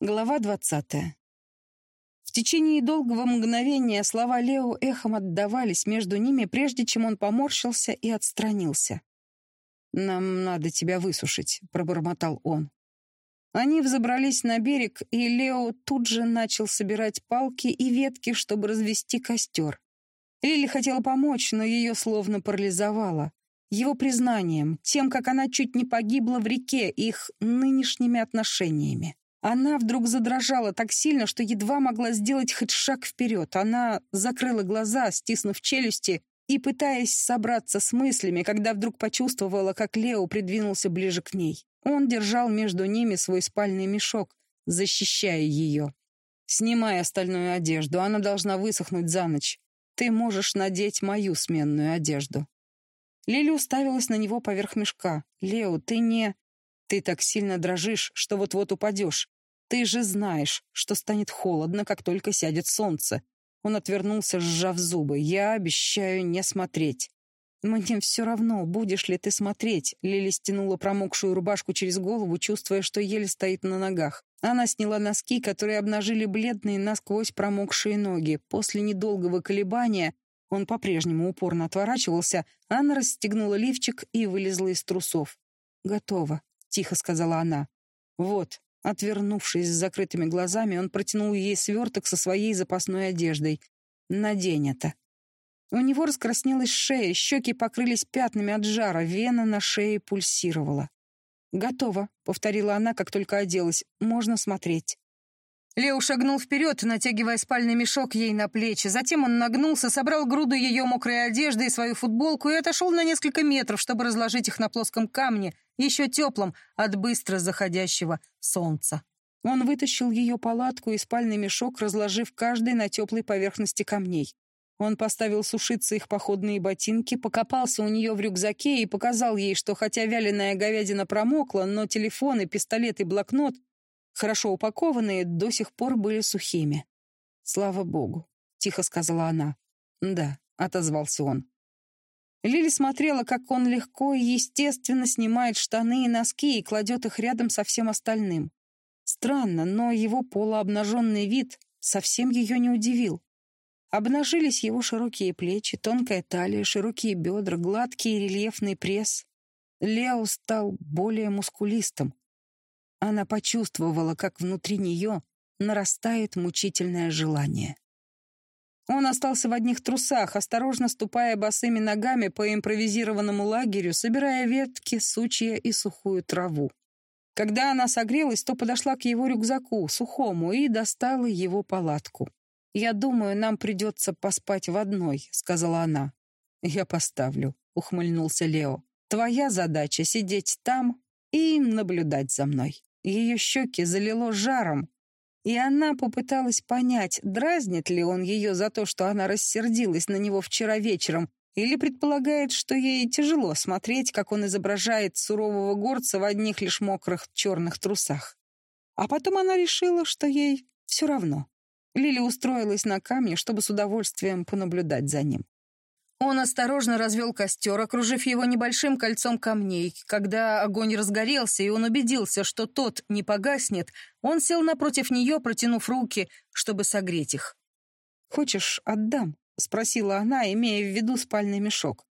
Глава двадцатая. В течение долгого мгновения слова Лео эхом отдавались между ними, прежде чем он поморщился и отстранился. «Нам надо тебя высушить», — пробормотал он. Они взобрались на берег, и Лео тут же начал собирать палки и ветки, чтобы развести костер. Лили хотела помочь, но ее словно парализовало. Его признанием, тем, как она чуть не погибла в реке, их нынешними отношениями. Она вдруг задрожала так сильно, что едва могла сделать хоть шаг вперед. Она закрыла глаза, стиснув челюсти и пытаясь собраться с мыслями, когда вдруг почувствовала, как Лео придвинулся ближе к ней. Он держал между ними свой спальный мешок, защищая ее. «Снимай остальную одежду, она должна высохнуть за ночь. Ты можешь надеть мою сменную одежду». Лили уставилась на него поверх мешка. «Лео, ты не...» «Ты так сильно дрожишь, что вот-вот упадешь. Ты же знаешь, что станет холодно, как только сядет солнце. Он отвернулся, сжав зубы. Я обещаю не смотреть. «Мне все равно, будешь ли ты смотреть?» Лили стянула промокшую рубашку через голову, чувствуя, что еле стоит на ногах. Она сняла носки, которые обнажили бледные, насквозь промокшие ноги. После недолгого колебания, он по-прежнему упорно отворачивался, Анна расстегнула лифчик и вылезла из трусов. «Готово», — тихо сказала она. «Вот, Отвернувшись с закрытыми глазами, он протянул ей сверток со своей запасной одеждой. «Надень это». У него раскраснелась шея, щеки покрылись пятнами от жара, вена на шее пульсировала. «Готово», — повторила она, как только оделась. «Можно смотреть». Лео шагнул вперед, натягивая спальный мешок ей на плечи. Затем он нагнулся, собрал груду ее мокрой одежды и свою футболку и отошел на несколько метров, чтобы разложить их на плоском камне, еще теплом от быстро заходящего солнца. Он вытащил ее палатку и спальный мешок, разложив каждый на теплой поверхности камней. Он поставил сушиться их походные ботинки, покопался у нее в рюкзаке и показал ей, что хотя вяленая говядина промокла, но телефоны, пистолет и блокнот хорошо упакованные, до сих пор были сухими. «Слава богу», — тихо сказала она. «Да», — отозвался он. Лили смотрела, как он легко и естественно снимает штаны и носки и кладет их рядом со всем остальным. Странно, но его полуобнаженный вид совсем ее не удивил. Обнажились его широкие плечи, тонкая талия, широкие бедра, гладкий рельефный пресс. Лео стал более мускулистым, она почувствовала, как внутри нее нарастает мучительное желание. Он остался в одних трусах, осторожно ступая босыми ногами по импровизированному лагерю, собирая ветки, сучья и сухую траву. Когда она согрелась, то подошла к его рюкзаку, сухому, и достала его палатку. «Я думаю, нам придется поспать в одной», — сказала она. «Я поставлю», — ухмыльнулся Лео. «Твоя задача — сидеть там и наблюдать за мной». Ее щеки залило жаром, и она попыталась понять, дразнит ли он ее за то, что она рассердилась на него вчера вечером, или предполагает, что ей тяжело смотреть, как он изображает сурового горца в одних лишь мокрых черных трусах. А потом она решила, что ей все равно. Лили устроилась на камне, чтобы с удовольствием понаблюдать за ним. Он осторожно развел костер, окружив его небольшим кольцом камней. Когда огонь разгорелся, и он убедился, что тот не погаснет, он сел напротив нее, протянув руки, чтобы согреть их. «Хочешь, отдам?» — спросила она, имея в виду спальный мешок.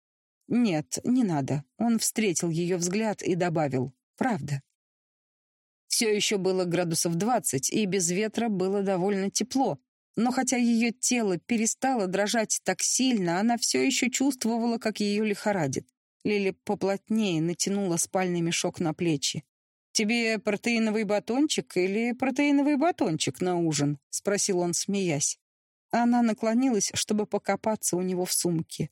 «Нет, не надо». Он встретил ее взгляд и добавил. «Правда». Все еще было градусов двадцать, и без ветра было довольно тепло, но хотя ее тело перестало дрожать так сильно, она все еще чувствовала, как ее лихорадит. Лили поплотнее натянула спальный мешок на плечи. «Тебе протеиновый батончик или протеиновый батончик на ужин?» — спросил он, смеясь. Она наклонилась, чтобы покопаться у него в сумке.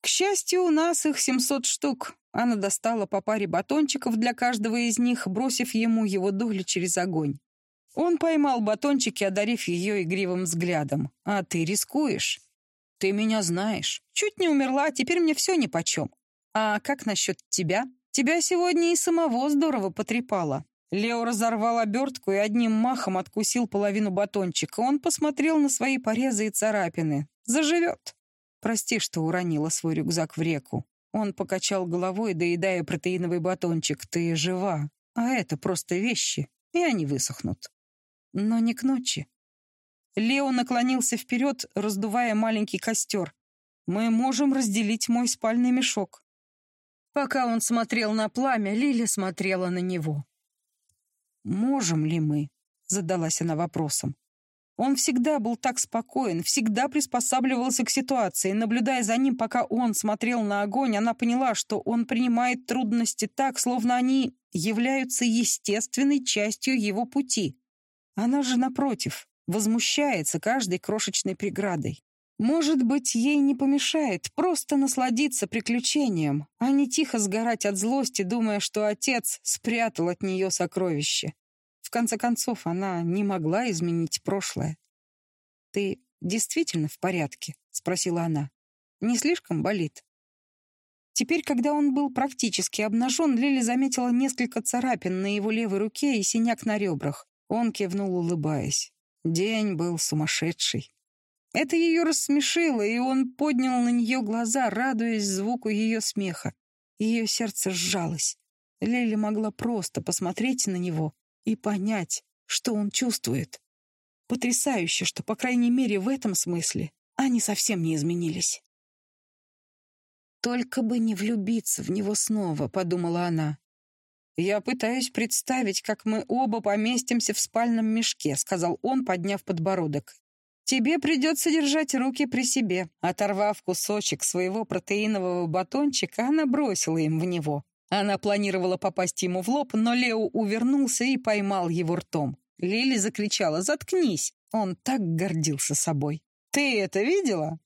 «К счастью, у нас их семьсот штук». Она достала по паре батончиков для каждого из них, бросив ему его долю через огонь. Он поймал батончики, одарив ее игривым взглядом. «А ты рискуешь? Ты меня знаешь. Чуть не умерла, теперь мне все нипочем. А как насчет тебя? Тебя сегодня и самого здорово потрепало». Лео разорвал обертку и одним махом откусил половину батончика. Он посмотрел на свои порезы и царапины. «Заживет». «Прости, что уронила свой рюкзак в реку». Он покачал головой, доедая протеиновый батончик. «Ты жива. А это просто вещи, и они высохнут». Но не к ночи. Лео наклонился вперед, раздувая маленький костер. «Мы можем разделить мой спальный мешок». Пока он смотрел на пламя, Лиля смотрела на него. «Можем ли мы?» — задалась она вопросом. Он всегда был так спокоен, всегда приспосабливался к ситуации. Наблюдая за ним, пока он смотрел на огонь, она поняла, что он принимает трудности так, словно они являются естественной частью его пути. Она же, напротив, возмущается каждой крошечной преградой. Может быть, ей не помешает просто насладиться приключением, а не тихо сгорать от злости, думая, что отец спрятал от нее сокровище. В конце концов, она не могла изменить прошлое. «Ты действительно в порядке?» — спросила она. «Не слишком болит?» Теперь, когда он был практически обнажен, Лили заметила несколько царапин на его левой руке и синяк на ребрах. Он кивнул, улыбаясь. День был сумасшедший. Это ее рассмешило, и он поднял на нее глаза, радуясь звуку ее смеха. Ее сердце сжалось. Лили могла просто посмотреть на него и понять, что он чувствует. Потрясающе, что, по крайней мере, в этом смысле они совсем не изменились. «Только бы не влюбиться в него снова», — подумала она. «Я пытаюсь представить, как мы оба поместимся в спальном мешке», — сказал он, подняв подбородок. «Тебе придется держать руки при себе». Оторвав кусочек своего протеинового батончика, она бросила им в него. Она планировала попасть ему в лоб, но Лео увернулся и поймал его ртом. Лили закричала «Заткнись!» Он так гордился собой. «Ты это видела?»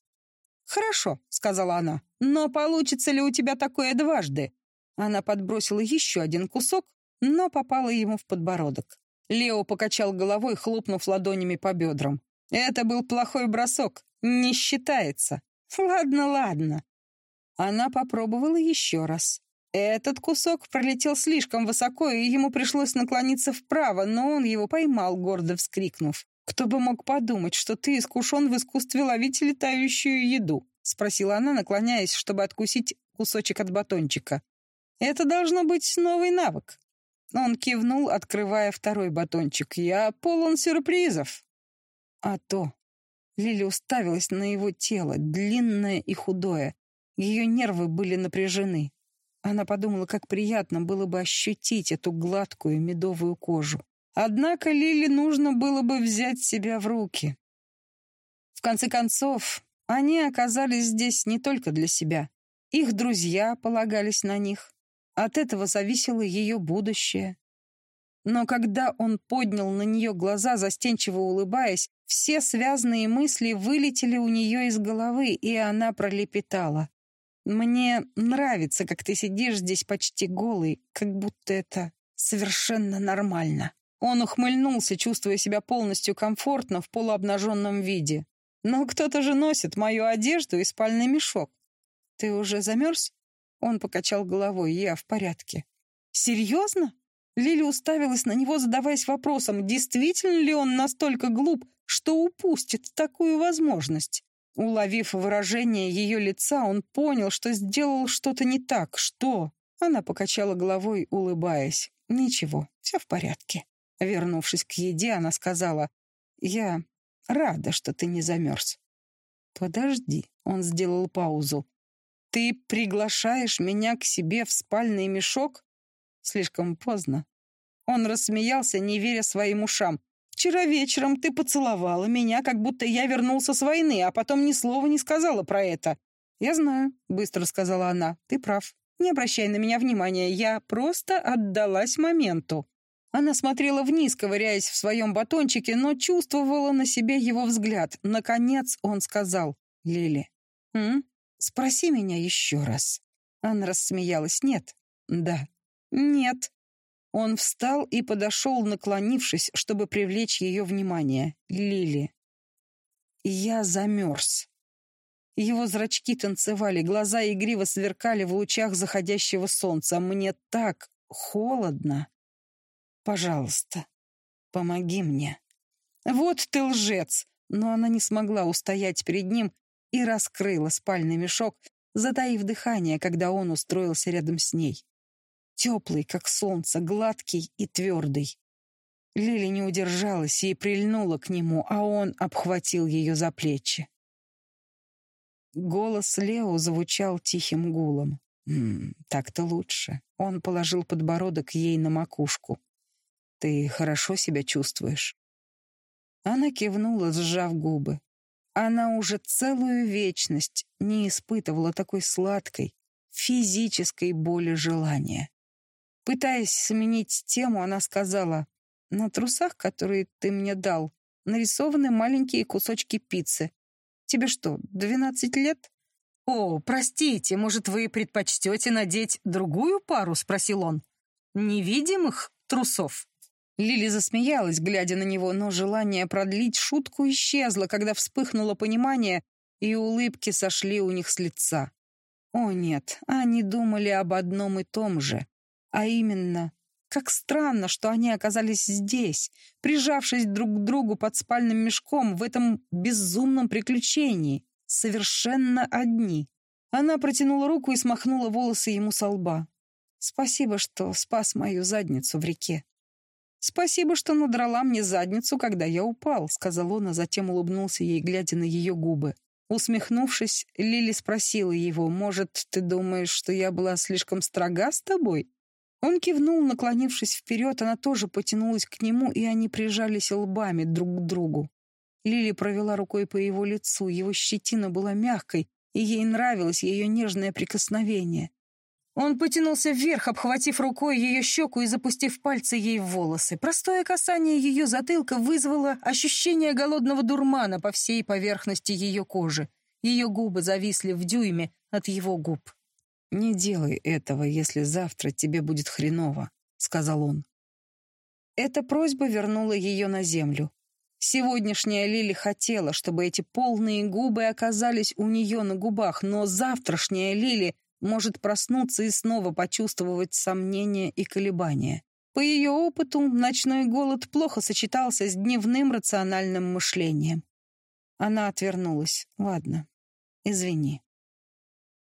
«Хорошо», — сказала она. «Но получится ли у тебя такое дважды?» Она подбросила еще один кусок, но попала ему в подбородок. Лео покачал головой, хлопнув ладонями по бедрам. «Это был плохой бросок. Не считается». «Ладно, ладно». Она попробовала еще раз. Этот кусок пролетел слишком высоко, и ему пришлось наклониться вправо, но он его поймал, гордо вскрикнув. «Кто бы мог подумать, что ты искушен в искусстве ловить летающую еду?» — спросила она, наклоняясь, чтобы откусить кусочек от батончика. Это должно быть новый навык. Он кивнул, открывая второй батончик. Я полон сюрпризов. А то. Лили уставилась на его тело, длинное и худое. Ее нервы были напряжены. Она подумала, как приятно было бы ощутить эту гладкую медовую кожу. Однако Лили нужно было бы взять себя в руки. В конце концов, они оказались здесь не только для себя. Их друзья полагались на них. От этого зависело ее будущее. Но когда он поднял на нее глаза, застенчиво улыбаясь, все связанные мысли вылетели у нее из головы, и она пролепетала. «Мне нравится, как ты сидишь здесь почти голый, как будто это совершенно нормально». Он ухмыльнулся, чувствуя себя полностью комфортно в полуобнаженном виде. «Но кто-то же носит мою одежду и спальный мешок. Ты уже замерз?» Он покачал головой. «Я в порядке». «Серьезно?» Лили уставилась на него, задаваясь вопросом, действительно ли он настолько глуп, что упустит такую возможность. Уловив выражение ее лица, он понял, что сделал что-то не так. Что? Она покачала головой, улыбаясь. «Ничего, все в порядке». Вернувшись к еде, она сказала, «Я рада, что ты не замерз». «Подожди», — он сделал паузу. Ты приглашаешь меня к себе в спальный мешок? Слишком поздно. Он рассмеялся, не веря своим ушам. Вчера вечером ты поцеловала меня, как будто я вернулся с войны, а потом ни слова не сказала про это. Я знаю, быстро сказала она. Ты прав. Не обращай на меня внимания, я просто отдалась моменту. Она смотрела вниз, ковыряясь в своем батончике, но чувствовала на себе его взгляд. Наконец он сказал. «Лили, м? Спроси меня еще раз». Она рассмеялась. «Нет». «Да». «Нет». Он встал и подошел, наклонившись, чтобы привлечь ее внимание. «Лили». «Я замерз». Его зрачки танцевали, глаза игриво сверкали в лучах заходящего солнца. «Мне так холодно. Пожалуйста, помоги мне». «Вот ты лжец!» Но она не смогла устоять перед ним и раскрыла спальный мешок, затаив дыхание, когда он устроился рядом с ней. Теплый, как солнце, гладкий и твердый. Лили не удержалась и прильнула к нему, а он обхватил ее за плечи. Голос Лео звучал тихим гулом. «Так-то лучше». Он положил подбородок ей на макушку. «Ты хорошо себя чувствуешь?» Она кивнула, сжав губы. Она уже целую вечность не испытывала такой сладкой, физической боли желания. Пытаясь сменить тему, она сказала, «На трусах, которые ты мне дал, нарисованы маленькие кусочки пиццы. Тебе что, двенадцать лет?» «О, простите, может, вы предпочтете надеть другую пару?» — спросил он. «Невидимых трусов?» Лили засмеялась, глядя на него, но желание продлить шутку исчезло, когда вспыхнуло понимание, и улыбки сошли у них с лица. О нет, они думали об одном и том же. А именно, как странно, что они оказались здесь, прижавшись друг к другу под спальным мешком в этом безумном приключении, совершенно одни. Она протянула руку и смахнула волосы ему со лба. «Спасибо, что спас мою задницу в реке». «Спасибо, что надрала мне задницу, когда я упал», — сказал он, а затем улыбнулся ей, глядя на ее губы. Усмехнувшись, Лили спросила его, «Может, ты думаешь, что я была слишком строга с тобой?» Он кивнул, наклонившись вперед, она тоже потянулась к нему, и они прижались лбами друг к другу. Лили провела рукой по его лицу, его щетина была мягкой, и ей нравилось ее нежное прикосновение. Он потянулся вверх, обхватив рукой ее щеку и запустив пальцы ей в волосы. Простое касание ее затылка вызвало ощущение голодного дурмана по всей поверхности ее кожи. Ее губы зависли в дюйме от его губ. «Не делай этого, если завтра тебе будет хреново», — сказал он. Эта просьба вернула ее на землю. Сегодняшняя Лили хотела, чтобы эти полные губы оказались у нее на губах, но завтрашняя Лили может проснуться и снова почувствовать сомнения и колебания. По ее опыту, ночной голод плохо сочетался с дневным рациональным мышлением. Она отвернулась. «Ладно, извини».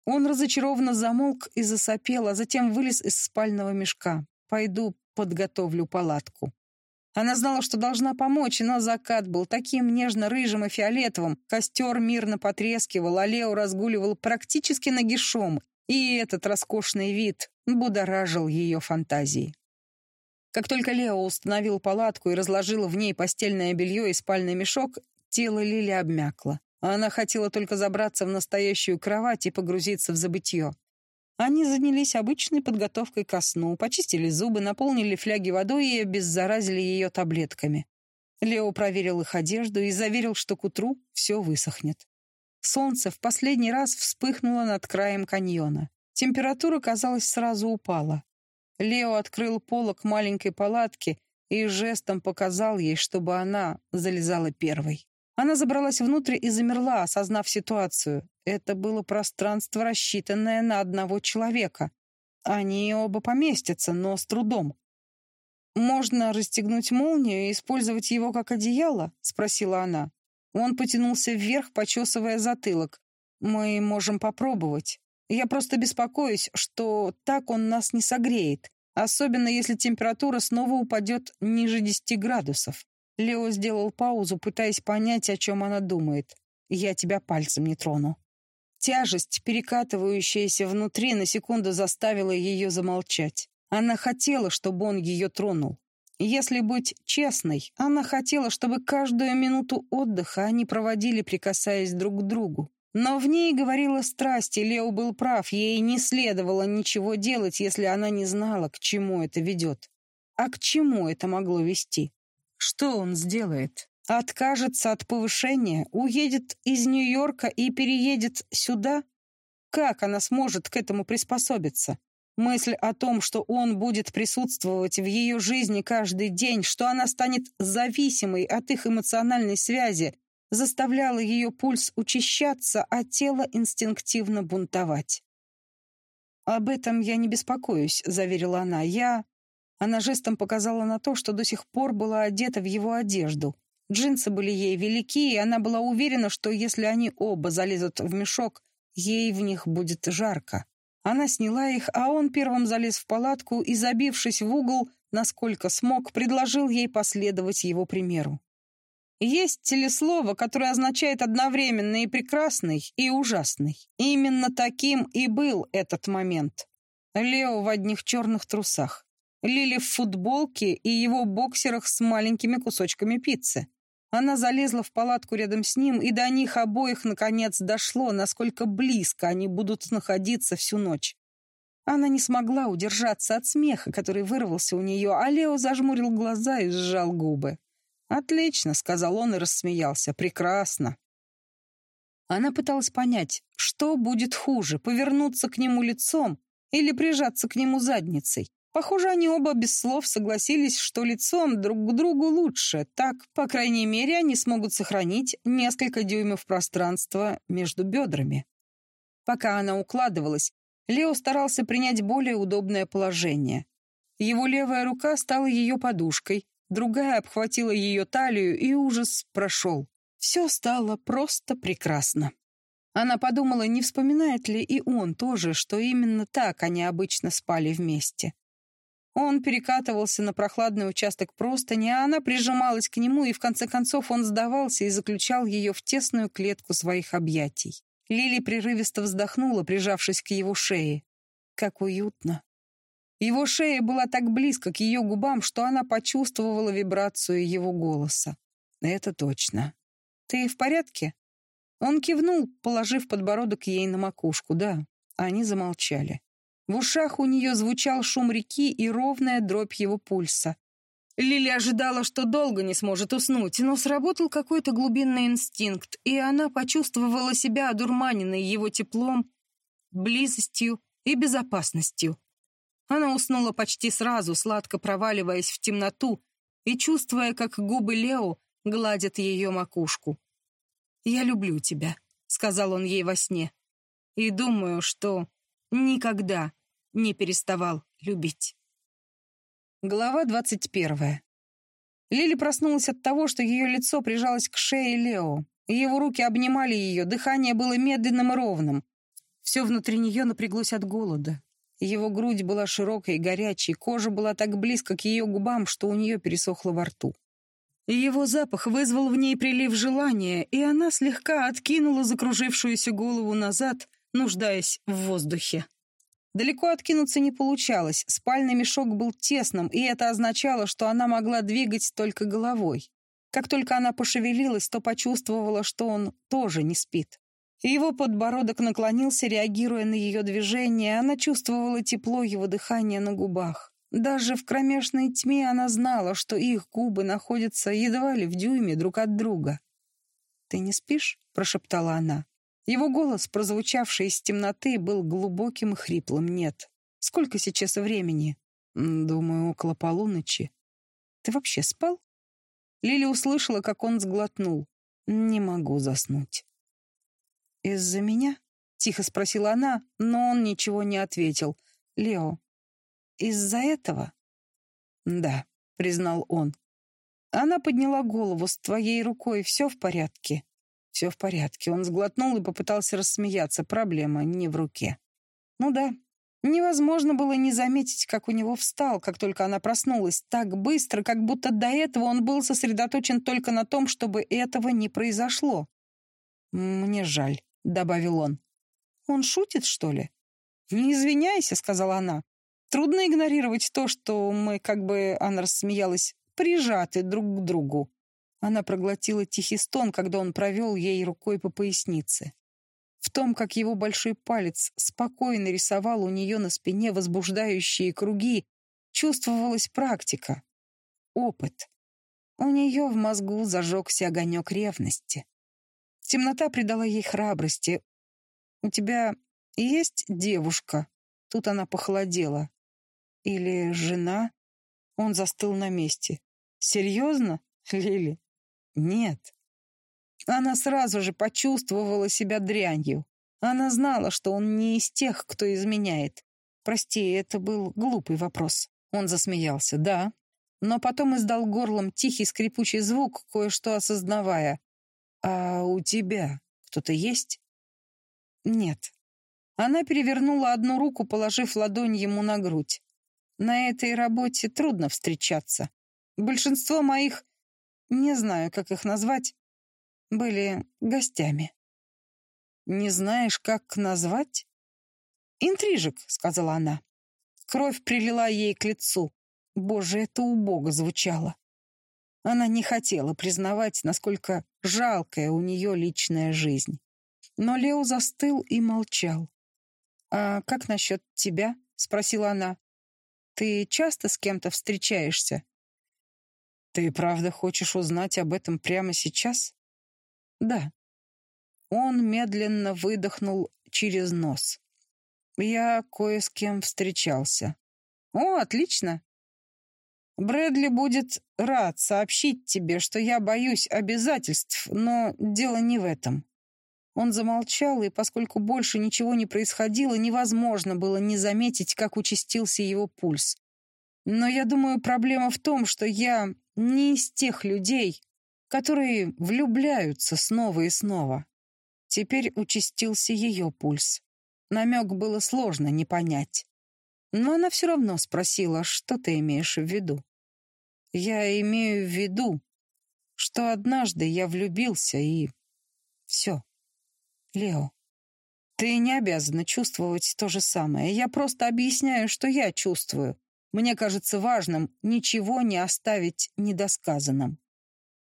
Он разочарованно замолк и засопел, а затем вылез из спального мешка. «Пойду подготовлю палатку». Она знала, что должна помочь, но закат был таким нежно-рыжим и фиолетовым, костер мирно потрескивал, а Лео разгуливал практически нагишом, и этот роскошный вид будоражил ее фантазии. Как только Лео установил палатку и разложил в ней постельное белье и спальный мешок, тело Лили обмякло. Она хотела только забраться в настоящую кровать и погрузиться в забытье. Они занялись обычной подготовкой ко сну, почистили зубы, наполнили фляги водой и обеззаразили ее таблетками. Лео проверил их одежду и заверил, что к утру все высохнет. Солнце в последний раз вспыхнуло над краем каньона. Температура, казалось, сразу упала. Лео открыл полок маленькой палатки и жестом показал ей, чтобы она залезала первой. Она забралась внутрь и замерла, осознав ситуацию. Это было пространство, рассчитанное на одного человека. Они оба поместятся, но с трудом. «Можно расстегнуть молнию и использовать его как одеяло?» — спросила она. Он потянулся вверх, почесывая затылок. «Мы можем попробовать. Я просто беспокоюсь, что так он нас не согреет, особенно если температура снова упадет ниже 10 градусов». Лео сделал паузу, пытаясь понять, о чем она думает. «Я тебя пальцем не трону». Тяжесть, перекатывающаяся внутри, на секунду заставила ее замолчать. Она хотела, чтобы он ее тронул. Если быть честной, она хотела, чтобы каждую минуту отдыха они проводили, прикасаясь друг к другу. Но в ней говорила страсть, и Лео был прав, ей не следовало ничего делать, если она не знала, к чему это ведет. А к чему это могло вести? Что он сделает? Откажется от повышения, уедет из Нью-Йорка и переедет сюда? Как она сможет к этому приспособиться? Мысль о том, что он будет присутствовать в ее жизни каждый день, что она станет зависимой от их эмоциональной связи, заставляла ее пульс учащаться, а тело инстинктивно бунтовать. «Об этом я не беспокоюсь», — заверила она. «Я...» Она жестом показала на то, что до сих пор была одета в его одежду. Джинсы были ей велики, и она была уверена, что если они оба залезут в мешок, ей в них будет жарко. Она сняла их, а он первым залез в палатку и, забившись в угол, насколько смог, предложил ей последовать его примеру. Есть телеслово, которое означает одновременно и прекрасный, и ужасный. Именно таким и был этот момент. Лео в одних черных трусах. Лили в футболке и его боксерах с маленькими кусочками пиццы. Она залезла в палатку рядом с ним, и до них обоих наконец дошло, насколько близко они будут находиться всю ночь. Она не смогла удержаться от смеха, который вырвался у нее, а Лео зажмурил глаза и сжал губы. «Отлично», — сказал он и рассмеялся. «Прекрасно». Она пыталась понять, что будет хуже, повернуться к нему лицом или прижаться к нему задницей. Похоже, они оба без слов согласились, что лицом друг к другу лучше. Так, по крайней мере, они смогут сохранить несколько дюймов пространства между бедрами. Пока она укладывалась, Лео старался принять более удобное положение. Его левая рука стала ее подушкой, другая обхватила ее талию, и ужас прошел. Все стало просто прекрасно. Она подумала, не вспоминает ли и он тоже, что именно так они обычно спали вместе. Он перекатывался на прохладный участок простыни, а она прижималась к нему, и в конце концов он сдавался и заключал ее в тесную клетку своих объятий. Лили прерывисто вздохнула, прижавшись к его шее. Как уютно. Его шея была так близко к ее губам, что она почувствовала вибрацию его голоса. «Это точно. Ты в порядке?» Он кивнул, положив подбородок ей на макушку. «Да». Они замолчали. В ушах у нее звучал шум реки и ровная дробь его пульса. Лили ожидала, что долго не сможет уснуть, но сработал какой-то глубинный инстинкт, и она почувствовала себя одурманенной его теплом, близостью и безопасностью. Она уснула почти сразу, сладко проваливаясь в темноту и чувствуя, как губы Лео гладят ее макушку. «Я люблю тебя», — сказал он ей во сне, «и думаю, что никогда не переставал любить». Глава двадцать первая. Лили проснулась от того, что ее лицо прижалось к шее Лео. Его руки обнимали ее, дыхание было медленным и ровным. Все внутри нее напряглось от голода. Его грудь была широкой и горячей, кожа была так близко к ее губам, что у нее пересохло во рту. Его запах вызвал в ней прилив желания, и она слегка откинула закружившуюся голову назад, нуждаясь в воздухе. Далеко откинуться не получалось, спальный мешок был тесным, и это означало, что она могла двигать только головой. Как только она пошевелилась, то почувствовала, что он тоже не спит. Его подбородок наклонился, реагируя на ее движение, она чувствовала тепло его дыхания на губах. Даже в кромешной тьме она знала, что их губы находятся едва ли в дюйме друг от друга. «Ты не спишь?» — прошептала она. Его голос, прозвучавший из темноты, был глубоким и хриплым. «Нет. Сколько сейчас времени?» «Думаю, около полуночи». «Ты вообще спал?» Лили услышала, как он сглотнул. «Не могу заснуть». «Из-за меня?» — тихо спросила она, но он ничего не ответил. «Лео, из-за этого?» «Да», — признал он. Она подняла голову. «С твоей рукой все в порядке?» «Все в порядке». Он сглотнул и попытался рассмеяться. Проблема не в руке. «Ну да». Невозможно было не заметить, как у него встал, как только она проснулась, так быстро, как будто до этого он был сосредоточен только на том, чтобы этого не произошло. «Мне жаль», добавил он. «Он шутит, что ли?» «Не извиняйся», — сказала она. «Трудно игнорировать то, что мы, как бы, она рассмеялась, прижаты друг к другу». Она проглотила тихий стон, когда он провел ей рукой по пояснице. В том, как его большой палец спокойно рисовал у нее на спине возбуждающие круги, чувствовалась практика, опыт. У нее в мозгу зажегся огонек ревности. Темнота придала ей храбрости. «У тебя есть девушка?» Тут она похолодела. «Или жена?» Он застыл на месте. «Серьезно, Лили?» «Нет». Она сразу же почувствовала себя дрянью. Она знала, что он не из тех, кто изменяет. Прости, это был глупый вопрос. Он засмеялся. «Да». Но потом издал горлом тихий скрипучий звук, кое-что осознавая. «А у тебя кто-то есть?» «Нет». Она перевернула одну руку, положив ладонь ему на грудь. На этой работе трудно встречаться. Большинство моих, не знаю, как их назвать, были гостями. Не знаешь, как назвать? Интрижек, сказала она. Кровь прилила ей к лицу. Боже, это убого звучало. Она не хотела признавать, насколько жалкая у нее личная жизнь. Но Лео застыл и молчал. «А как насчет тебя?» — спросила она. «Ты часто с кем-то встречаешься?» «Ты правда хочешь узнать об этом прямо сейчас?» «Да». Он медленно выдохнул через нос. «Я кое с кем встречался». «О, отлично!» Брэдли будет рад сообщить тебе, что я боюсь обязательств, но дело не в этом. Он замолчал, и поскольку больше ничего не происходило, невозможно было не заметить, как участился его пульс. Но я думаю, проблема в том, что я не из тех людей, которые влюбляются снова и снова. Теперь участился ее пульс. Намек было сложно не понять. Но она все равно спросила, что ты имеешь в виду. Я имею в виду, что однажды я влюбился и... все. Лео, ты не обязана чувствовать то же самое. Я просто объясняю, что я чувствую. Мне кажется важным ничего не оставить недосказанным.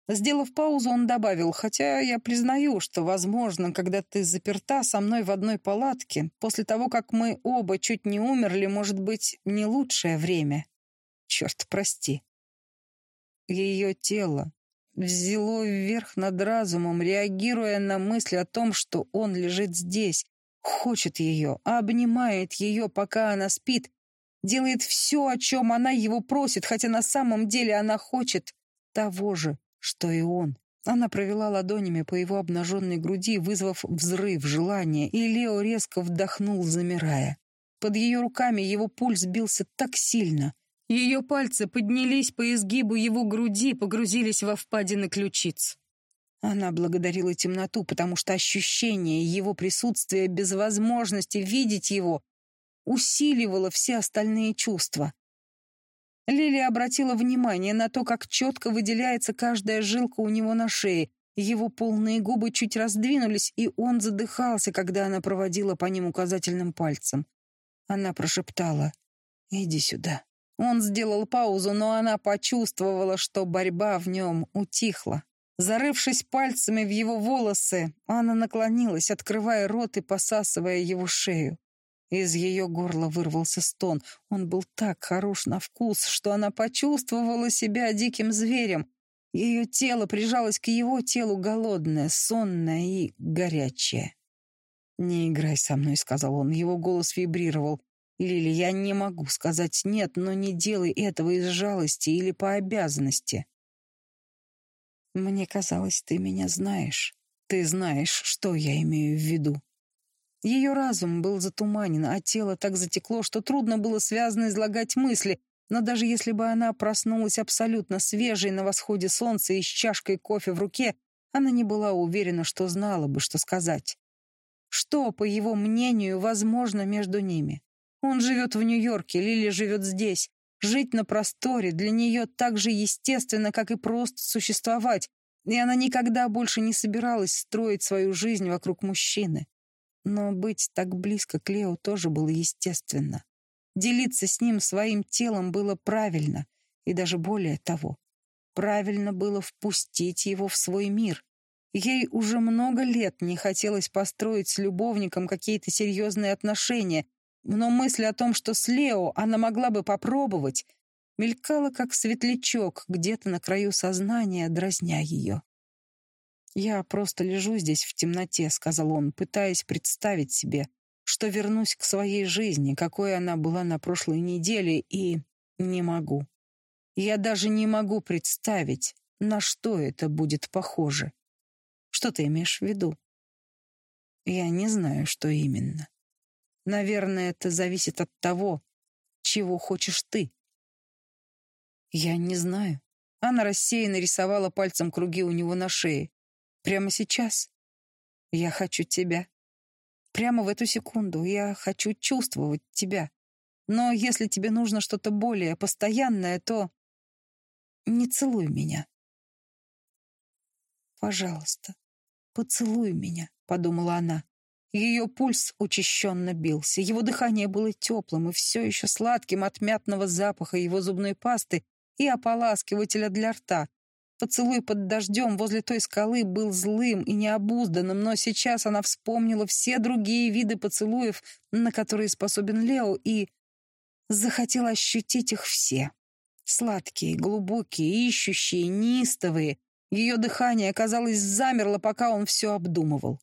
Сделав паузу, он добавил, хотя я признаю, что, возможно, когда ты заперта со мной в одной палатке, после того, как мы оба чуть не умерли, может быть, не лучшее время. Черт, прости. Ее тело, взяло вверх над разумом, реагируя на мысль о том, что он лежит здесь, хочет ее, обнимает ее, пока она спит, делает все, о чем она его просит, хотя на самом деле она хочет того же, что и он. Она провела ладонями по его обнаженной груди, вызвав взрыв желания, и Лео резко вдохнул, замирая. Под ее руками его пульс бился так сильно, ее пальцы поднялись по изгибу его груди, погрузились во впадины ключиц. Она благодарила темноту, потому что ощущение его присутствия без возможности видеть его усиливало все остальные чувства. Лили обратила внимание на то, как четко выделяется каждая жилка у него на шее. Его полные губы чуть раздвинулись, и он задыхался, когда она проводила по ним указательным пальцем. Она прошептала «Иди сюда». Он сделал паузу, но она почувствовала, что борьба в нем утихла. Зарывшись пальцами в его волосы, она наклонилась, открывая рот и посасывая его шею. Из ее горла вырвался стон. Он был так хорош на вкус, что она почувствовала себя диким зверем. Ее тело прижалось к его телу голодное, сонное и горячее. «Не играй со мной», — сказал он. Его голос вибрировал. Лили, я не могу сказать «нет», но не делай этого из жалости или по обязанности. Мне казалось, ты меня знаешь. Ты знаешь, что я имею в виду. Ее разум был затуманен, а тело так затекло, что трудно было связно излагать мысли, но даже если бы она проснулась абсолютно свежей на восходе солнца и с чашкой кофе в руке, она не была уверена, что знала бы, что сказать. Что, по его мнению, возможно между ними? Он живет в Нью-Йорке, Лили живет здесь. Жить на просторе для нее так же естественно, как и просто существовать, и она никогда больше не собиралась строить свою жизнь вокруг мужчины. Но быть так близко к Лео тоже было естественно. Делиться с ним своим телом было правильно, и даже более того. Правильно было впустить его в свой мир. Ей уже много лет не хотелось построить с любовником какие-то серьезные отношения, но мысль о том, что с Лео она могла бы попробовать, мелькала как светлячок где-то на краю сознания, дразня ее. «Я просто лежу здесь в темноте», — сказал он, пытаясь представить себе, что вернусь к своей жизни, какой она была на прошлой неделе, и не могу. Я даже не могу представить, на что это будет похоже. Что ты имеешь в виду? Я не знаю, что именно. Наверное, это зависит от того, чего хочешь ты. Я не знаю. Она рассеянно рисовала пальцем круги у него на шее. Прямо сейчас. Я хочу тебя. Прямо в эту секунду я хочу чувствовать тебя. Но если тебе нужно что-то более постоянное, то не целуй меня. Пожалуйста, поцелуй меня, подумала она. Ее пульс учащенно бился, его дыхание было теплым и все еще сладким от мятного запаха его зубной пасты и ополаскивателя для рта. Поцелуй под дождем возле той скалы был злым и необузданным, но сейчас она вспомнила все другие виды поцелуев, на которые способен Лео, и захотела ощутить их все. Сладкие, глубокие, ищущие, неистовые. Ее дыхание, казалось, замерло, пока он все обдумывал.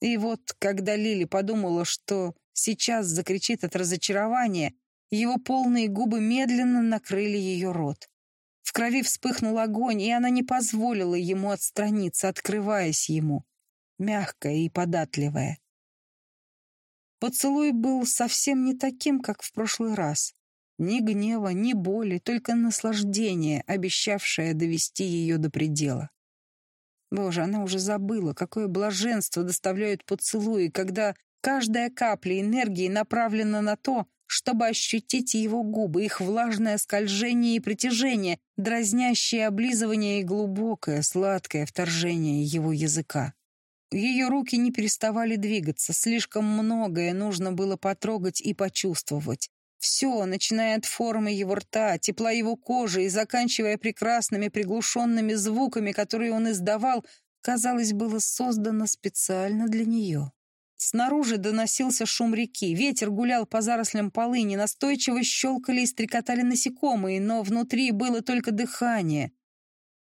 И вот, когда Лили подумала, что сейчас закричит от разочарования, его полные губы медленно накрыли ее рот. В крови вспыхнул огонь, и она не позволила ему отстраниться, открываясь ему, мягкая и податливая. Поцелуй был совсем не таким, как в прошлый раз. Ни гнева, ни боли, только наслаждение, обещавшее довести ее до предела. Боже, она уже забыла, какое блаженство доставляют поцелуи, когда каждая капля энергии направлена на то, чтобы ощутить его губы, их влажное скольжение и притяжение, дразнящее облизывание и глубокое, сладкое вторжение его языка. Ее руки не переставали двигаться, слишком многое нужно было потрогать и почувствовать. Все, начиная от формы его рта, тепла его кожи и заканчивая прекрасными приглушенными звуками, которые он издавал, казалось, было создано специально для нее. Снаружи доносился шум реки, ветер гулял по зарослям полыни, настойчиво щелкали и стрекотали насекомые, но внутри было только дыхание,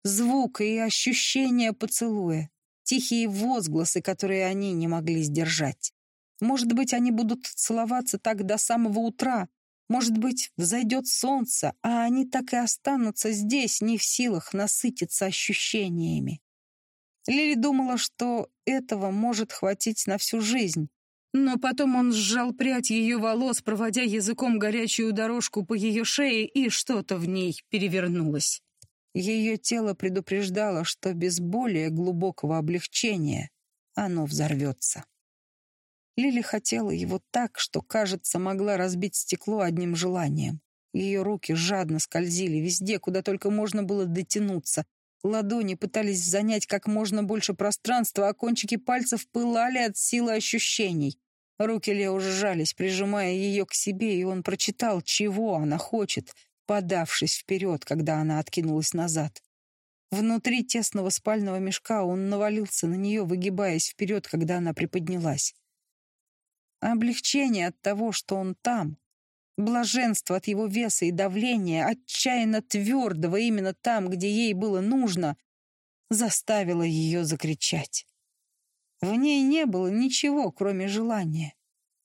звук и ощущение поцелуя, тихие возгласы, которые они не могли сдержать. Может быть, они будут целоваться так до самого утра, может быть, взойдет солнце, а они так и останутся здесь, не в силах насытиться ощущениями. Лили думала, что этого может хватить на всю жизнь. Но потом он сжал прядь ее волос, проводя языком горячую дорожку по ее шее, и что-то в ней перевернулось. Ее тело предупреждало, что без более глубокого облегчения оно взорвется. Лили хотела его так, что, кажется, могла разбить стекло одним желанием. Ее руки жадно скользили везде, куда только можно было дотянуться. Ладони пытались занять как можно больше пространства, а кончики пальцев пылали от силы ощущений. Руки Лео сжались, прижимая ее к себе, и он прочитал, чего она хочет, подавшись вперед, когда она откинулась назад. Внутри тесного спального мешка он навалился на нее, выгибаясь вперед, когда она приподнялась. Облегчение от того, что он там, блаженство от его веса и давления, отчаянно твердого именно там, где ей было нужно, заставило ее закричать. В ней не было ничего, кроме желания.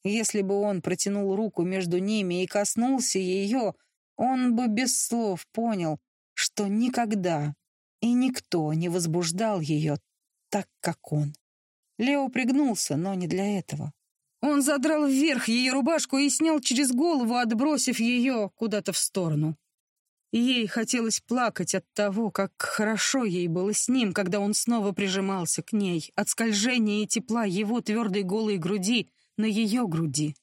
Если бы он протянул руку между ними и коснулся ее, он бы без слов понял, что никогда и никто не возбуждал ее так, как он. Лео пригнулся, но не для этого. Он задрал вверх ее рубашку и снял через голову, отбросив ее куда-то в сторону. Ей хотелось плакать от того, как хорошо ей было с ним, когда он снова прижимался к ней, от скольжения и тепла его твердой голой груди на ее груди.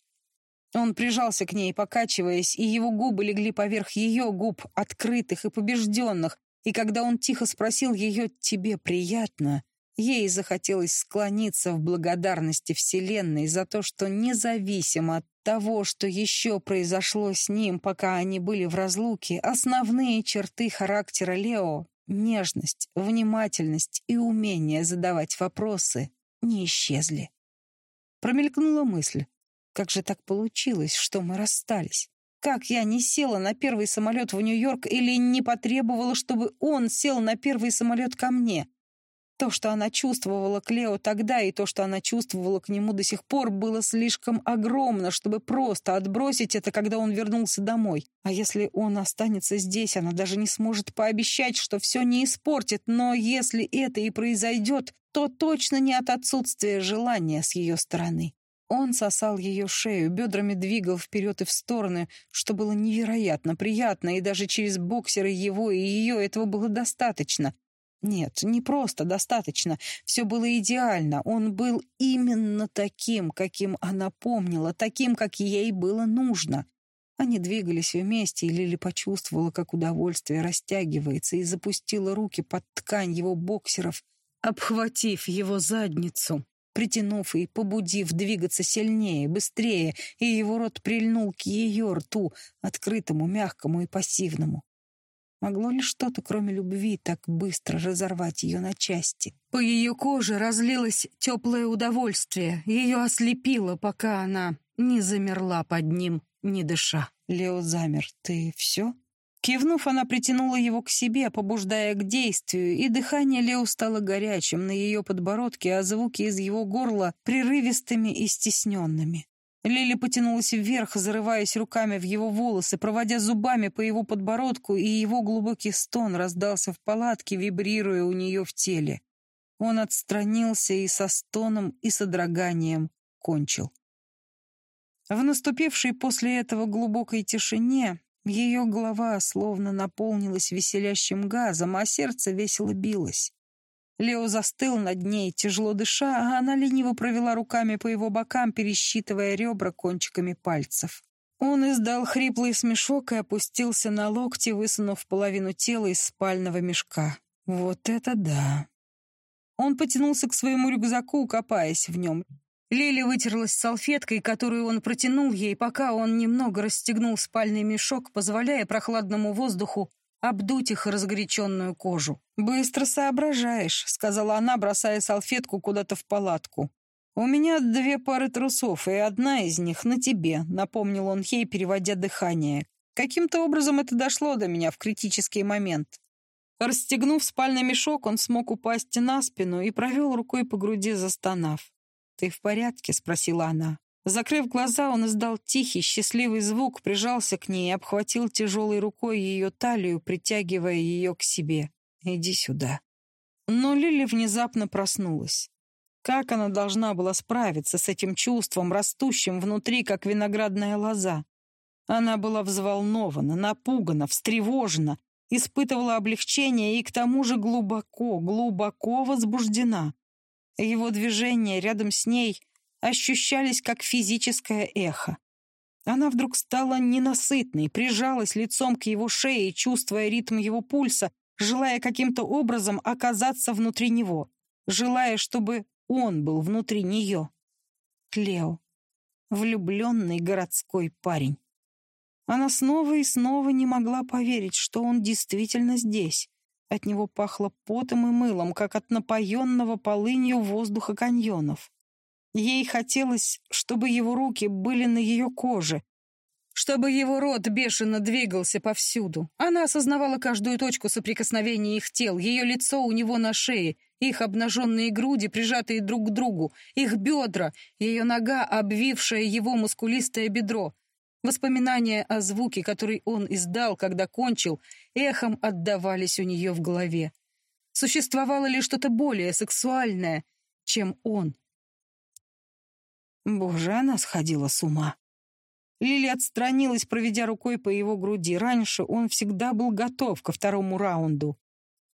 Он прижался к ней, покачиваясь, и его губы легли поверх ее губ, открытых и побежденных, и когда он тихо спросил ее «тебе приятно?», Ей захотелось склониться в благодарности Вселенной за то, что независимо от того, что еще произошло с ним, пока они были в разлуке, основные черты характера Лео — нежность, внимательность и умение задавать вопросы — не исчезли. Промелькнула мысль, как же так получилось, что мы расстались? Как я не села на первый самолет в Нью-Йорк или не потребовала, чтобы он сел на первый самолет ко мне? То, что она чувствовала к Лео тогда, и то, что она чувствовала к нему до сих пор, было слишком огромно, чтобы просто отбросить это, когда он вернулся домой. А если он останется здесь, она даже не сможет пообещать, что все не испортит, но если это и произойдет, то точно не от отсутствия желания с ее стороны. Он сосал ее шею, бедрами двигал вперед и в стороны, что было невероятно приятно, и даже через боксеры его и ее этого было достаточно. Нет, не просто достаточно. Все было идеально. Он был именно таким, каким она помнила, таким, как ей было нужно. Они двигались вместе, и Лили почувствовала, как удовольствие растягивается, и запустила руки под ткань его боксеров, обхватив его задницу, притянув и побудив двигаться сильнее, быстрее, и его рот прильнул к ее рту, открытому, мягкому и пассивному. Могло ли что-то, кроме любви, так быстро разорвать ее на части? По ее коже разлилось теплое удовольствие, ее ослепило, пока она не замерла под ним не дыша. Лео замер. «Ты все?» Кивнув, она притянула его к себе, побуждая к действию, и дыхание Лео стало горячим на ее подбородке, а звуки из его горла прерывистыми и стесненными. Лили потянулась вверх, зарываясь руками в его волосы, проводя зубами по его подбородку, и его глубокий стон раздался в палатке, вибрируя у нее в теле. Он отстранился и со стоном, и содроганием кончил. В наступившей после этого глубокой тишине ее голова словно наполнилась веселящим газом, а сердце весело билось. Лео застыл над ней, тяжело дыша, а она лениво провела руками по его бокам, пересчитывая ребра кончиками пальцев. Он издал хриплый смешок и опустился на локти, высунув половину тела из спального мешка. Вот это да! Он потянулся к своему рюкзаку, копаясь в нем. Лили вытерлась салфеткой, которую он протянул ей, пока он немного расстегнул спальный мешок, позволяя прохладному воздуху обдуть их разгоряченную кожу. «Быстро соображаешь», — сказала она, бросая салфетку куда-то в палатку. «У меня две пары трусов, и одна из них на тебе», — напомнил он ей, переводя дыхание. Каким-то образом это дошло до меня в критический момент. Расстегнув спальный мешок, он смог упасть на спину и провел рукой по груди, застонав. «Ты в порядке?» — спросила она. Закрыв глаза, он издал тихий, счастливый звук, прижался к ней и обхватил тяжелой рукой ее талию, притягивая ее к себе. «Иди сюда». Но Лили внезапно проснулась. Как она должна была справиться с этим чувством, растущим внутри, как виноградная лоза? Она была взволнована, напугана, встревожена, испытывала облегчение и к тому же глубоко, глубоко возбуждена. Его движения рядом с ней ощущались как физическое эхо. Она вдруг стала ненасытной, прижалась лицом к его шее, чувствуя ритм его пульса, желая каким-то образом оказаться внутри него, желая, чтобы он был внутри нее. Клео. Влюбленный городской парень. Она снова и снова не могла поверить, что он действительно здесь. От него пахло потом и мылом, как от напоенного полынью воздуха каньонов. Ей хотелось, чтобы его руки были на ее коже, чтобы его рот бешено двигался повсюду. Она осознавала каждую точку соприкосновения их тел, ее лицо у него на шее, их обнаженные груди, прижатые друг к другу, их бедра, ее нога, обвившая его мускулистое бедро — Воспоминания о звуке, который он издал, когда кончил, эхом отдавались у нее в голове. Существовало ли что-то более сексуальное, чем он? Боже, она сходила с ума. Лили отстранилась, проведя рукой по его груди. Раньше он всегда был готов ко второму раунду.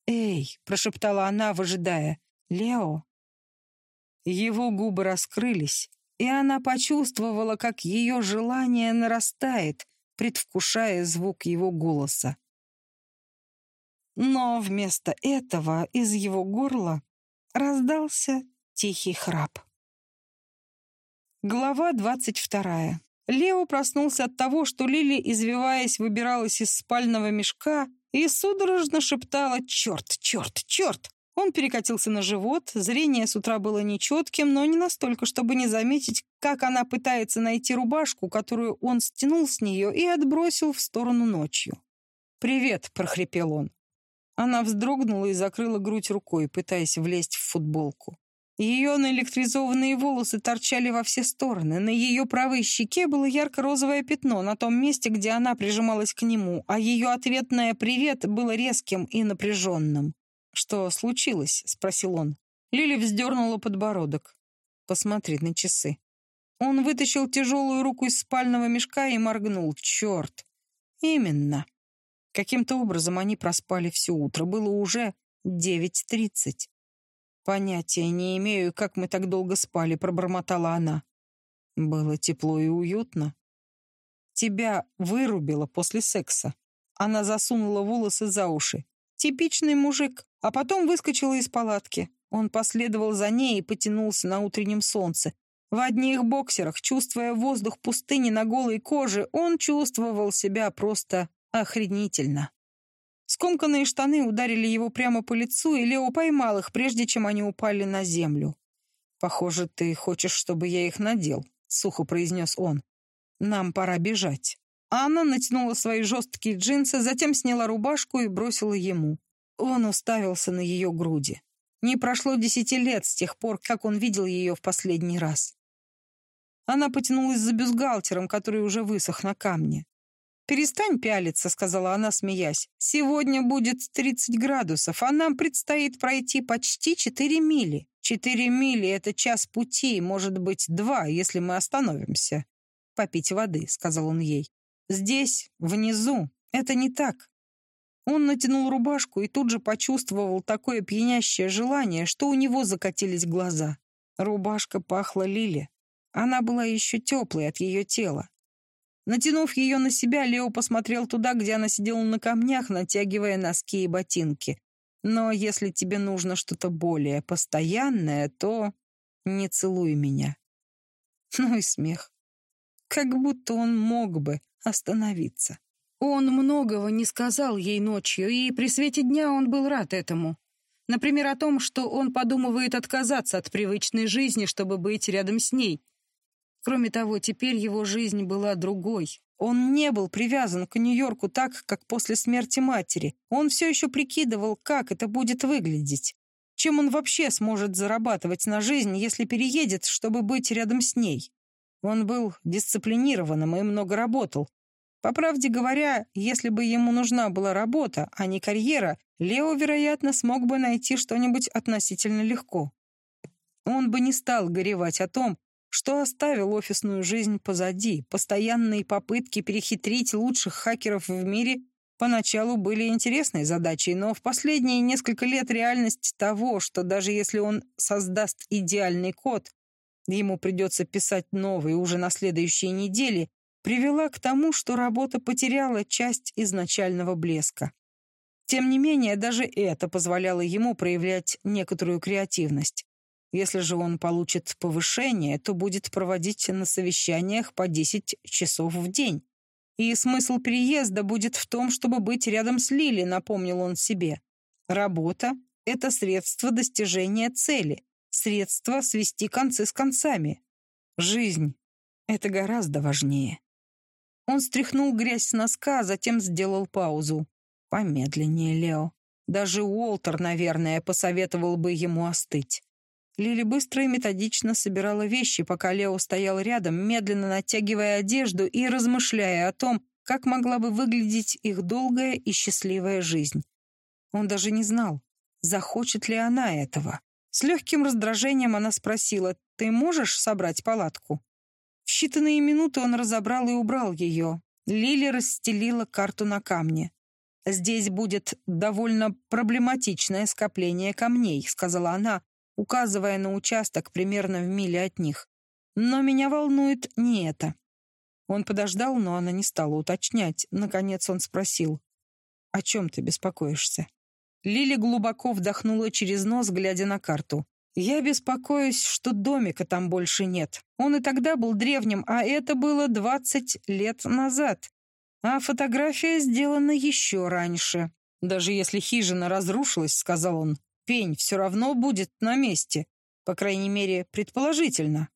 «Эй!» — прошептала она, выжидая. «Лео?» Его губы раскрылись, и она почувствовала, как ее желание нарастает, предвкушая звук его голоса. Но вместо этого из его горла раздался тихий храп. Глава двадцать вторая. Лео проснулся от того, что Лили, извиваясь, выбиралась из спального мешка и судорожно шептала «Черт, черт, черт!» Он перекатился на живот, зрение с утра было нечетким, но не настолько, чтобы не заметить, как она пытается найти рубашку, которую он стянул с нее и отбросил в сторону ночью. «Привет», — прохрипел он. Она вздрогнула и закрыла грудь рукой, пытаясь влезть в футболку. Ее наэлектризованные волосы торчали во все стороны. На ее правой щеке было ярко-розовое пятно на том месте, где она прижималась к нему, а ее ответное «привет» было резким и напряженным. «Что случилось?» — спросил он. Лили вздернула подбородок. «Посмотри на часы». Он вытащил тяжелую руку из спального мешка и моргнул. «Черт!» «Именно». Каким-то образом они проспали все утро. Было уже девять тридцать. «Понятия не имею, как мы так долго спали», — пробормотала она. Было тепло и уютно. Тебя вырубило после секса. Она засунула волосы за уши. Типичный мужик, а потом выскочила из палатки. Он последовал за ней и потянулся на утреннем солнце. В одних боксерах, чувствуя воздух пустыни на голой коже, он чувствовал себя просто охренительно. Скомканные штаны ударили его прямо по лицу, и Лео поймал их, прежде чем они упали на землю. «Похоже, ты хочешь, чтобы я их надел», — сухо произнес он. «Нам пора бежать». Анна натянула свои жесткие джинсы, затем сняла рубашку и бросила ему. Он уставился на ее груди. Не прошло десяти лет с тех пор, как он видел ее в последний раз. Она потянулась за бюстгальтером, который уже высох на камне. «Перестань пялиться», — сказала она, смеясь. «Сегодня будет 30 градусов, а нам предстоит пройти почти 4 мили. 4 мили — это час пути, может быть, два, если мы остановимся. Попить воды», — сказал он ей. «Здесь, внизу, это не так». Он натянул рубашку и тут же почувствовал такое пьянящее желание, что у него закатились глаза. Рубашка пахла Лили. Она была еще теплой от ее тела. Натянув ее на себя, Лео посмотрел туда, где она сидела на камнях, натягивая носки и ботинки. Но если тебе нужно что-то более постоянное, то не целуй меня. Ну и смех. Как будто он мог бы остановиться. Он многого не сказал ей ночью, и при свете дня он был рад этому. Например, о том, что он подумывает отказаться от привычной жизни, чтобы быть рядом с ней — Кроме того, теперь его жизнь была другой. Он не был привязан к Нью-Йорку так, как после смерти матери. Он все еще прикидывал, как это будет выглядеть. Чем он вообще сможет зарабатывать на жизнь, если переедет, чтобы быть рядом с ней? Он был дисциплинированным и много работал. По правде говоря, если бы ему нужна была работа, а не карьера, Лео, вероятно, смог бы найти что-нибудь относительно легко. Он бы не стал горевать о том, что оставил офисную жизнь позади. Постоянные попытки перехитрить лучших хакеров в мире поначалу были интересной задачей, но в последние несколько лет реальность того, что даже если он создаст идеальный код, ему придется писать новый уже на следующей неделе, привела к тому, что работа потеряла часть изначального блеска. Тем не менее, даже это позволяло ему проявлять некоторую креативность. Если же он получит повышение, то будет проводить на совещаниях по 10 часов в день. И смысл переезда будет в том, чтобы быть рядом с Лили, напомнил он себе. Работа — это средство достижения цели, средство свести концы с концами. Жизнь — это гораздо важнее. Он стряхнул грязь с носка, затем сделал паузу. Помедленнее, Лео. Даже Уолтер, наверное, посоветовал бы ему остыть. Лили быстро и методично собирала вещи, пока Лео стоял рядом, медленно натягивая одежду и размышляя о том, как могла бы выглядеть их долгая и счастливая жизнь. Он даже не знал, захочет ли она этого. С легким раздражением она спросила, «Ты можешь собрать палатку?» В считанные минуты он разобрал и убрал ее. Лили расстелила карту на камне. «Здесь будет довольно проблематичное скопление камней», — сказала она, указывая на участок примерно в миле от них. «Но меня волнует не это». Он подождал, но она не стала уточнять. Наконец он спросил, «О чем ты беспокоишься?» Лили глубоко вдохнула через нос, глядя на карту. «Я беспокоюсь, что домика там больше нет. Он и тогда был древним, а это было двадцать лет назад. А фотография сделана еще раньше. Даже если хижина разрушилась, — сказал он, пень все равно будет на месте, по крайней мере, предположительно.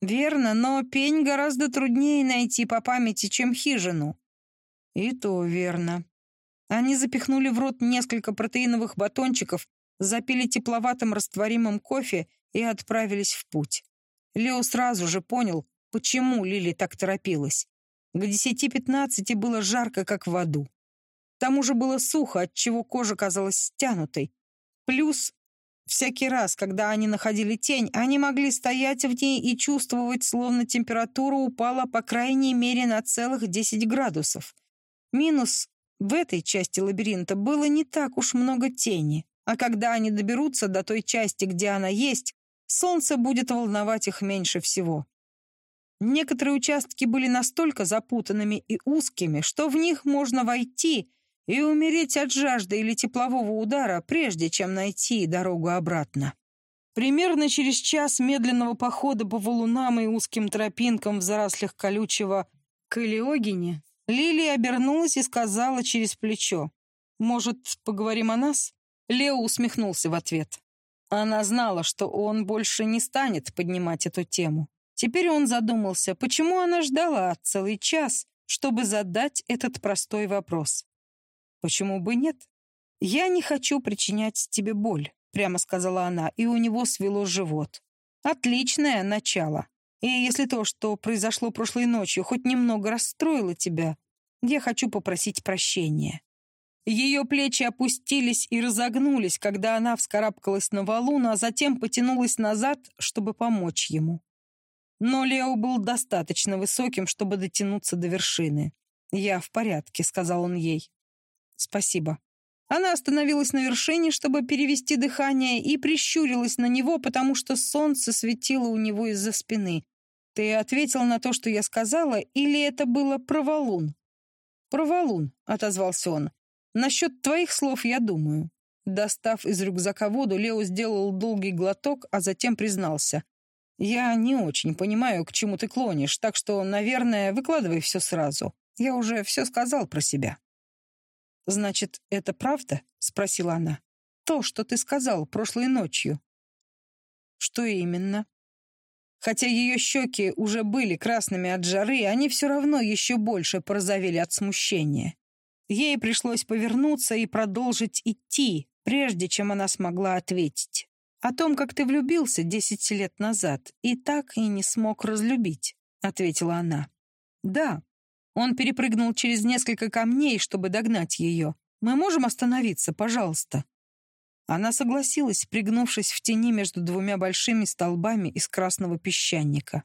Верно, но пень гораздо труднее найти по памяти, чем хижину. И то верно. Они запихнули в рот несколько протеиновых батончиков, запили тепловатым растворимым кофе и отправились в путь. Лео сразу же понял, почему Лили так торопилась. К десяти-пятнадцати было жарко, как в аду. К тому же было сухо, отчего кожа казалась стянутой, Плюс всякий раз, когда они находили тень, они могли стоять в ней и чувствовать, словно температура упала по крайней мере на целых 10 градусов. Минус в этой части лабиринта было не так уж много тени. А когда они доберутся до той части, где она есть, солнце будет волновать их меньше всего. Некоторые участки были настолько запутанными и узкими, что в них можно войти и умереть от жажды или теплового удара, прежде чем найти дорогу обратно. Примерно через час медленного похода по валунам и узким тропинкам в зарослях колючего Калиогине Лилия обернулась и сказала через плечо. «Может, поговорим о нас?» Лео усмехнулся в ответ. Она знала, что он больше не станет поднимать эту тему. Теперь он задумался, почему она ждала целый час, чтобы задать этот простой вопрос. Почему бы нет? Я не хочу причинять тебе боль, прямо сказала она, и у него свело живот. Отличное начало. И если то, что произошло прошлой ночью, хоть немного расстроило тебя, я хочу попросить прощения. Ее плечи опустились и разогнулись, когда она вскарабкалась на валун, а затем потянулась назад, чтобы помочь ему. Но Лео был достаточно высоким, чтобы дотянуться до вершины. «Я в порядке», — сказал он ей. «Спасибо». Она остановилась на вершине, чтобы перевести дыхание, и прищурилась на него, потому что солнце светило у него из-за спины. «Ты ответил на то, что я сказала, или это было про валун?» «Про валун», — отозвался он. «Насчет твоих слов я думаю». Достав из рюкзака воду, Лео сделал долгий глоток, а затем признался. «Я не очень понимаю, к чему ты клонишь, так что, наверное, выкладывай все сразу. Я уже все сказал про себя». «Значит, это правда?» — спросила она. «То, что ты сказал прошлой ночью». «Что именно?» Хотя ее щеки уже были красными от жары, они все равно еще больше порозовели от смущения. Ей пришлось повернуться и продолжить идти, прежде чем она смогла ответить. «О том, как ты влюбился десять лет назад и так и не смог разлюбить», — ответила она. «Да». Он перепрыгнул через несколько камней, чтобы догнать ее. «Мы можем остановиться, пожалуйста?» Она согласилась, пригнувшись в тени между двумя большими столбами из красного песчаника.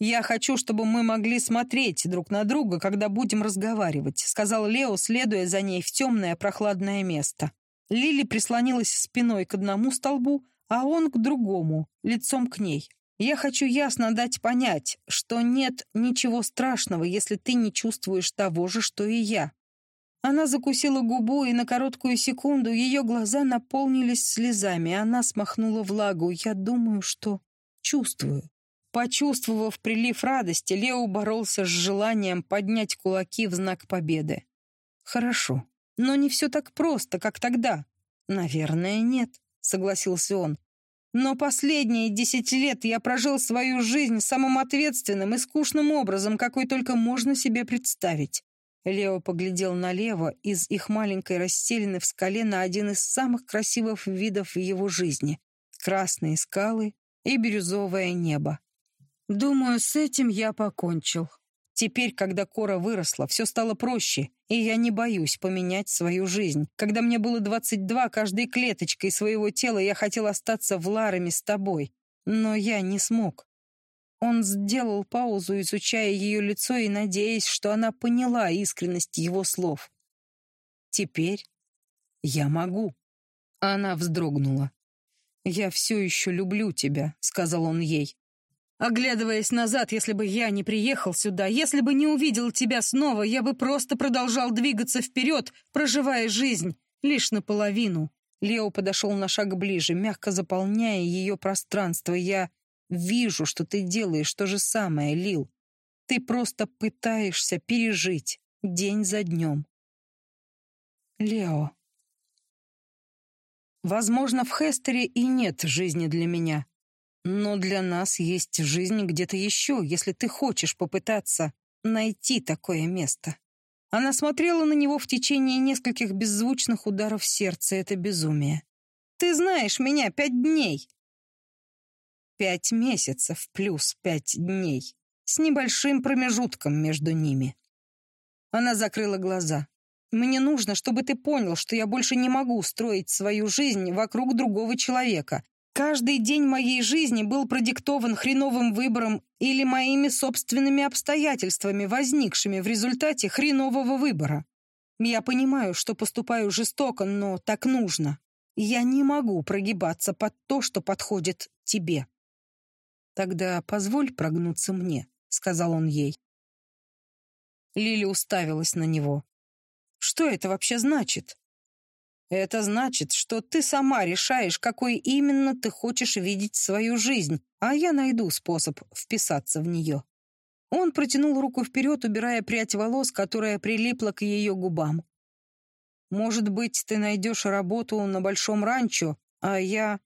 «Я хочу, чтобы мы могли смотреть друг на друга, когда будем разговаривать», сказал Лео, следуя за ней в темное прохладное место. Лили прислонилась спиной к одному столбу, а он к другому, лицом к ней. «Я хочу ясно дать понять, что нет ничего страшного, если ты не чувствуешь того же, что и я. Она закусила губу, и на короткую секунду ее глаза наполнились слезами. Она смахнула влагу. «Я думаю, что чувствую». Почувствовав прилив радости, Лео боролся с желанием поднять кулаки в знак победы. «Хорошо, но не все так просто, как тогда». «Наверное, нет», — согласился он. «Но последние десять лет я прожил свою жизнь самым ответственным и скучным образом, какой только можно себе представить. Лео поглядел налево из их маленькой расселены в скале на один из самых красивых видов в его жизни — красные скалы и бирюзовое небо. «Думаю, с этим я покончил. Теперь, когда кора выросла, все стало проще, и я не боюсь поменять свою жизнь. Когда мне было 22, каждой клеточкой своего тела я хотел остаться в Ларами с тобой, но я не смог. Он сделал паузу, изучая ее лицо и надеясь, что она поняла искренность его слов. «Теперь я могу». Она вздрогнула. «Я все еще люблю тебя», — сказал он ей. Оглядываясь назад, если бы я не приехал сюда, если бы не увидел тебя снова, я бы просто продолжал двигаться вперед, проживая жизнь, лишь наполовину. Лео подошел на шаг ближе, мягко заполняя ее пространство. Я Вижу, что ты делаешь то же самое, Лил. Ты просто пытаешься пережить день за днем. Лео. Возможно, в Хестере и нет жизни для меня. Но для нас есть жизнь где-то еще, если ты хочешь попытаться найти такое место. Она смотрела на него в течение нескольких беззвучных ударов сердца. Это безумие. «Ты знаешь меня пять дней. Пять месяцев плюс пять дней, с небольшим промежутком между ними. Она закрыла глаза. «Мне нужно, чтобы ты понял, что я больше не могу строить свою жизнь вокруг другого человека. Каждый день моей жизни был продиктован хреновым выбором или моими собственными обстоятельствами, возникшими в результате хренового выбора. Я понимаю, что поступаю жестоко, но так нужно. Я не могу прогибаться под то, что подходит тебе. Тогда позволь прогнуться мне, сказал он ей. Лили уставилась на него. Что это вообще значит? Это значит, что ты сама решаешь, какой именно ты хочешь видеть свою жизнь, а я найду способ вписаться в нее. Он протянул руку вперед, убирая прядь волос, которая прилипла к ее губам. «Может быть, ты найдешь работу на большом ранчо, а я...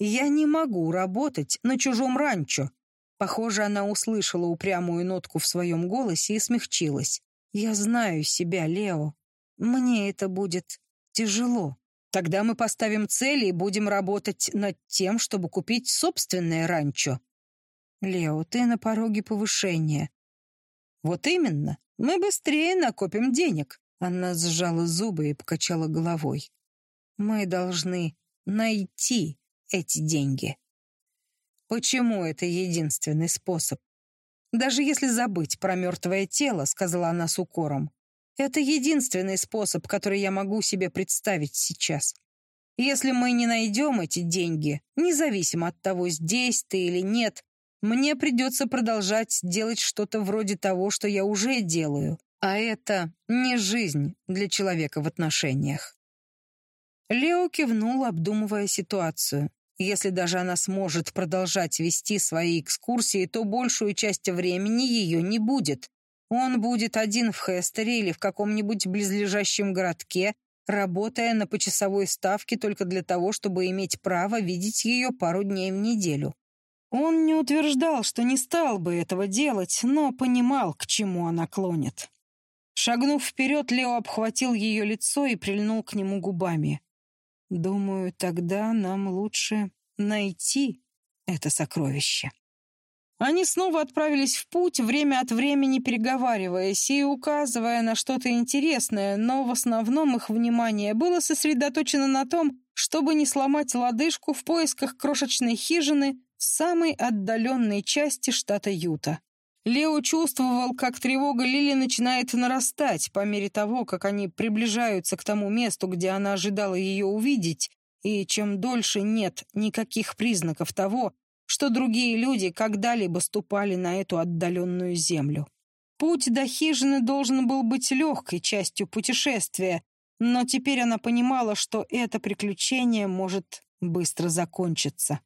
Я не могу работать на чужом ранчо». Похоже, она услышала упрямую нотку в своем голосе и смягчилась. «Я знаю себя, Лео. Мне это будет тяжело. Тогда мы поставим цели и будем работать над тем, чтобы купить собственное ранчо. Лео, ты на пороге повышения. Вот именно. Мы быстрее накопим денег. Она сжала зубы и покачала головой. Мы должны найти эти деньги. Почему это единственный способ? Даже если забыть про мертвое тело, сказала она с укором, это единственный способ, который я могу себе представить сейчас. Если мы не найдем эти деньги, независимо от того, здесь ты или нет, мне придется продолжать делать что-то вроде того, что я уже делаю. А это не жизнь для человека в отношениях. Лео кивнул, обдумывая ситуацию. Если даже она сможет продолжать вести свои экскурсии, то большую часть времени ее не будет. Он будет один в Хестере или в каком-нибудь близлежащем городке, работая на почасовой ставке только для того, чтобы иметь право видеть ее пару дней в неделю. Он не утверждал, что не стал бы этого делать, но понимал, к чему она клонит. Шагнув вперед, Лео обхватил ее лицо и прильнул к нему губами. «Думаю, тогда нам лучше найти это сокровище». Они снова отправились в путь, время от времени переговариваясь и указывая на что-то интересное, но в основном их внимание было сосредоточено на том, чтобы не сломать лодыжку в поисках крошечной хижины в самой отдаленной части штата Юта. Лео чувствовал, как тревога Лили начинает нарастать по мере того, как они приближаются к тому месту, где она ожидала ее увидеть, и чем дольше нет никаких признаков того, что другие люди когда-либо ступали на эту отдаленную землю. Путь до хижины должен был быть легкой частью путешествия, но теперь она понимала, что это приключение может быстро закончиться.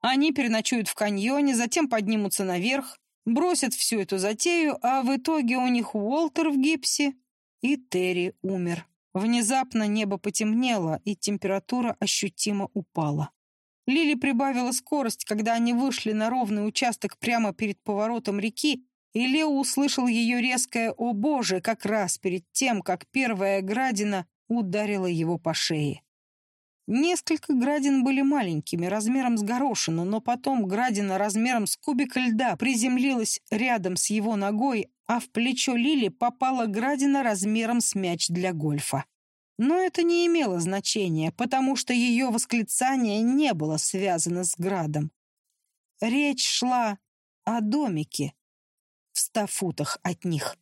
Они переночуют в каньоне, затем поднимутся наверх, бросят всю эту затею, а в итоге у них Уолтер в гипсе и Терри умер. Внезапно небо потемнело, и температура ощутимо упала. Лили прибавила скорость, когда они вышли на ровный участок прямо перед поворотом реки, и Лео услышал ее резкое «О боже!» как раз перед тем, как первая градина ударила его по шее. Несколько градин были маленькими, размером с горошину, но потом градина размером с кубик льда приземлилась рядом с его ногой, а в плечо Лили попала градина размером с мяч для гольфа. Но это не имело значения, потому что ее восклицание не было связано с градом. Речь шла о домике в ста футах от них.